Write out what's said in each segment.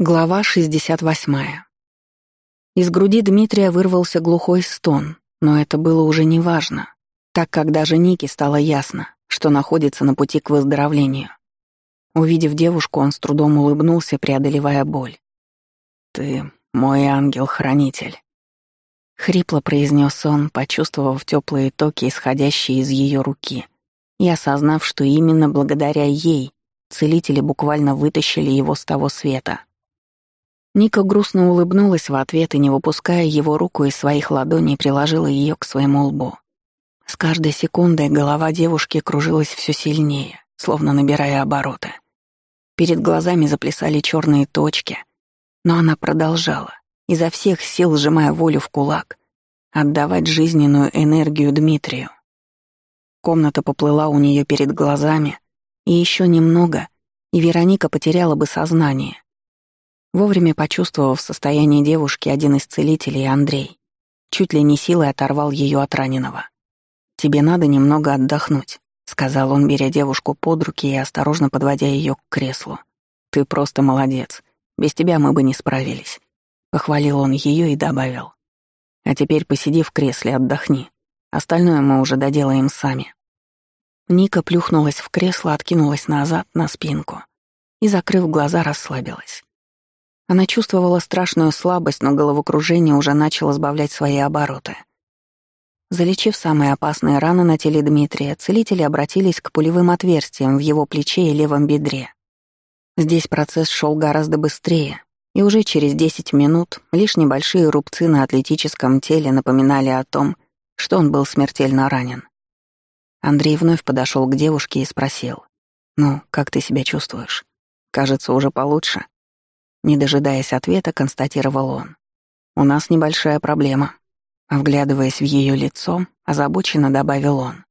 Глава 68. Из груди Дмитрия вырвался глухой стон, но это было уже неважно, так как даже Нике стало ясно, что находится на пути к выздоровлению. Увидев девушку, он с трудом улыбнулся, преодолевая боль. «Ты мой ангел-хранитель», — хрипло произнес он, почувствовав теплые токи, исходящие из ее руки, и осознав, что именно благодаря ей целители буквально вытащили его с того света. Ника грустно улыбнулась в ответ и, не выпуская его руку из своих ладоней, приложила ее к своему лбу. С каждой секундой голова девушки кружилась все сильнее, словно набирая обороты. Перед глазами заплясали черные точки, но она продолжала, изо всех сил сжимая волю в кулак, отдавать жизненную энергию Дмитрию. Комната поплыла у нее перед глазами, и еще немного, и Вероника потеряла бы сознание, Вовремя почувствовав состояние девушки, один из целителей, Андрей, чуть ли не силой оторвал ее от раненого. «Тебе надо немного отдохнуть», — сказал он, беря девушку под руки и осторожно подводя ее к креслу. «Ты просто молодец. Без тебя мы бы не справились». Похвалил он ее и добавил. «А теперь посиди в кресле, отдохни. Остальное мы уже доделаем сами». Ника плюхнулась в кресло, откинулась назад, на спинку и, закрыв глаза, расслабилась. Она чувствовала страшную слабость, но головокружение уже начало сбавлять свои обороты. Залечив самые опасные раны на теле Дмитрия, целители обратились к пулевым отверстиям в его плече и левом бедре. Здесь процесс шел гораздо быстрее, и уже через 10 минут лишь небольшие рубцы на атлетическом теле напоминали о том, что он был смертельно ранен. Андрей вновь подошел к девушке и спросил, «Ну, как ты себя чувствуешь? Кажется, уже получше?» Не дожидаясь ответа, констатировал он. «У нас небольшая проблема». Вглядываясь в ее лицо, озабоченно добавил он.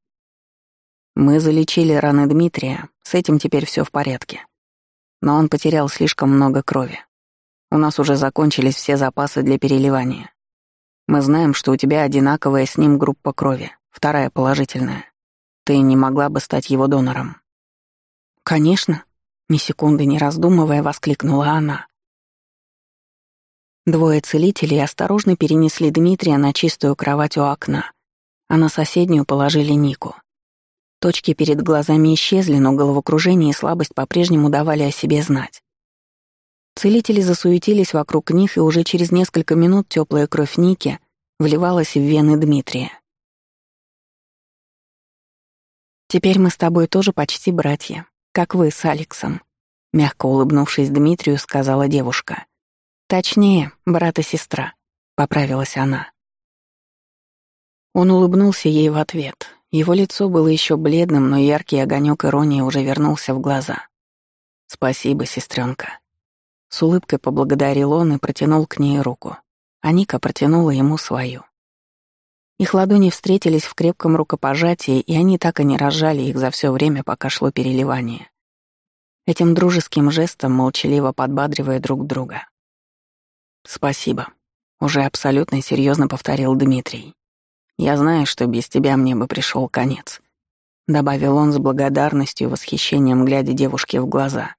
«Мы залечили раны Дмитрия, с этим теперь все в порядке. Но он потерял слишком много крови. У нас уже закончились все запасы для переливания. Мы знаем, что у тебя одинаковая с ним группа крови, вторая положительная. Ты не могла бы стать его донором?» «Конечно», — ни секунды не раздумывая, воскликнула она. Двое целителей осторожно перенесли Дмитрия на чистую кровать у окна, а на соседнюю положили Нику. Точки перед глазами исчезли, но головокружение и слабость по-прежнему давали о себе знать. Целители засуетились вокруг них, и уже через несколько минут теплая кровь Ники вливалась в вены Дмитрия. «Теперь мы с тобой тоже почти братья, как вы с Алексом», мягко улыбнувшись Дмитрию, сказала девушка. Точнее, брат и сестра, поправилась она. Он улыбнулся ей в ответ. Его лицо было еще бледным, но яркий огонек иронии уже вернулся в глаза. «Спасибо, сестренка. С улыбкой поблагодарил он и протянул к ней руку. А Ника протянула ему свою. Их ладони встретились в крепком рукопожатии, и они так и не разжали их за все время, пока шло переливание. Этим дружеским жестом молчаливо подбадривая друг друга. «Спасибо», — уже абсолютно серьезно повторил Дмитрий. «Я знаю, что без тебя мне бы пришел конец», — добавил он с благодарностью и восхищением, глядя девушке в глаза.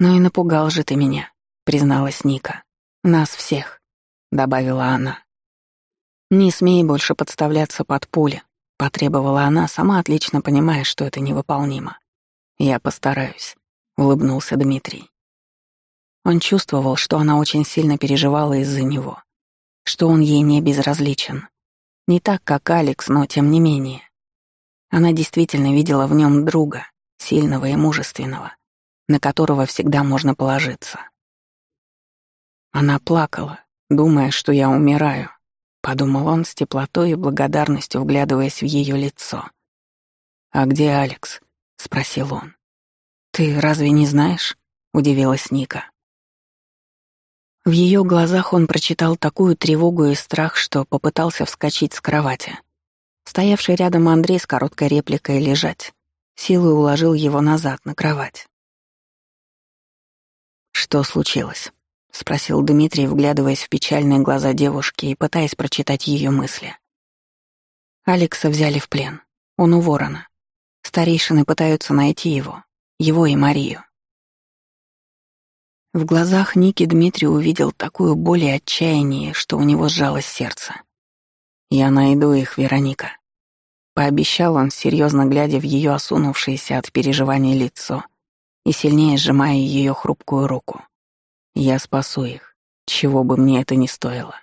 «Ну и напугал же ты меня», — призналась Ника. «Нас всех», — добавила она. «Не смей больше подставляться под пули», — потребовала она, сама отлично понимая, что это невыполнимо. «Я постараюсь», — улыбнулся Дмитрий. Он чувствовал, что она очень сильно переживала из-за него, что он ей не безразличен. Не так, как Алекс, но тем не менее. Она действительно видела в нем друга, сильного и мужественного, на которого всегда можно положиться. Она плакала, думая, что я умираю, подумал он с теплотой и благодарностью, вглядываясь в ее лицо. «А где Алекс?» — спросил он. «Ты разве не знаешь?» — удивилась Ника. В ее глазах он прочитал такую тревогу и страх, что попытался вскочить с кровати. Стоявший рядом Андрей с короткой репликой «лежать» силой уложил его назад на кровать. «Что случилось?» — спросил Дмитрий, вглядываясь в печальные глаза девушки и пытаясь прочитать ее мысли. Алекса взяли в плен. Он у ворона. Старейшины пытаются найти его, его и Марию. В глазах Ники Дмитрий увидел такую боль и отчаяние, что у него сжалось сердце. «Я найду их, Вероника», — пообещал он, серьезно глядя в ее осунувшееся от переживания лицо и сильнее сжимая ее хрупкую руку. «Я спасу их, чего бы мне это ни стоило».